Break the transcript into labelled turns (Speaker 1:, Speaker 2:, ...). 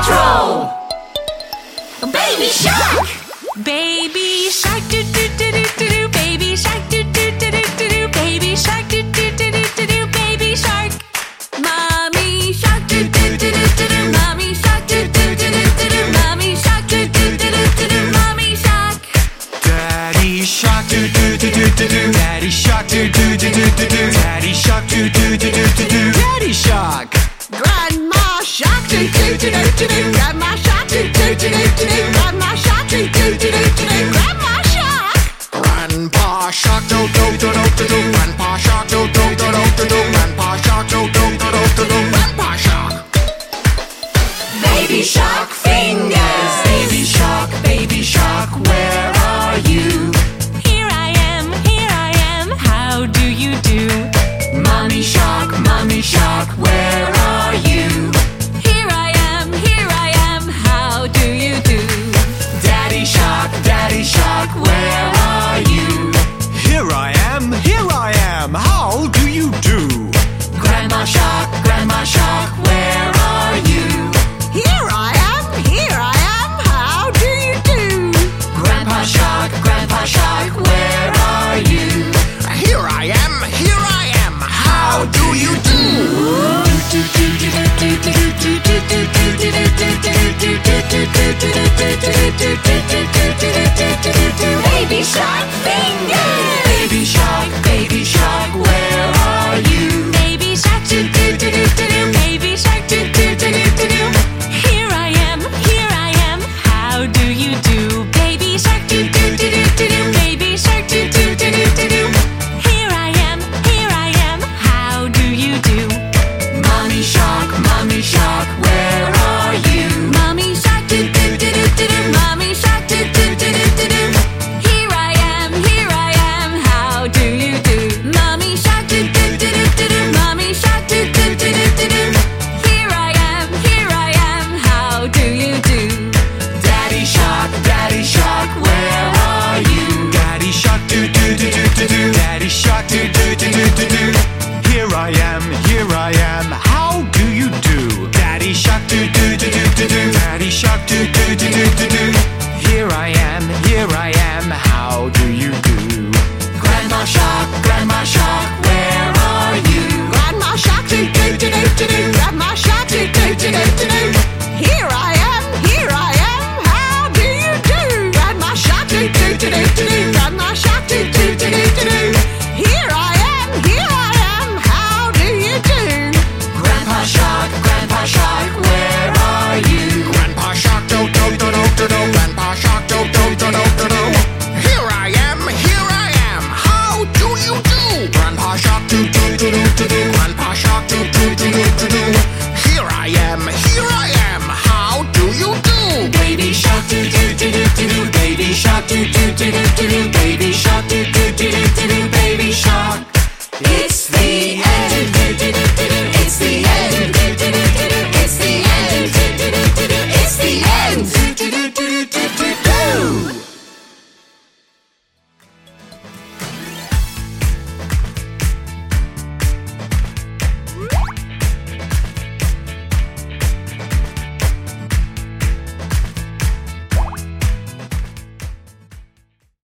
Speaker 1: Patrol! Baby Shark!
Speaker 2: Baby Shark, do do do do do do. Baby Shark, do do do do do do. Baby Shark, do do do do do do. Baby Shark. Mommy Shark, do do do do do do. Mommy Shark, do do do do do do. Mommy Shark, do do do do do do. Mommy Shark.
Speaker 3: Daddy Shark, do do do do do do. Daddy Shark, do do do do do do. Daddy Shark, do do. shark,
Speaker 4: do do do do do. Grandma shark, do do do do do. Grandma shark, do do do.
Speaker 3: Clark, where are you?
Speaker 2: Here I am, here I am, how do you do?
Speaker 3: Grandma Shark, Grandma Shark, where are you?
Speaker 4: Here I am, here I am, how do you do?
Speaker 3: Grandpa Shark, Grandpa Shark, where are you? Here I am, here I am, how do you do?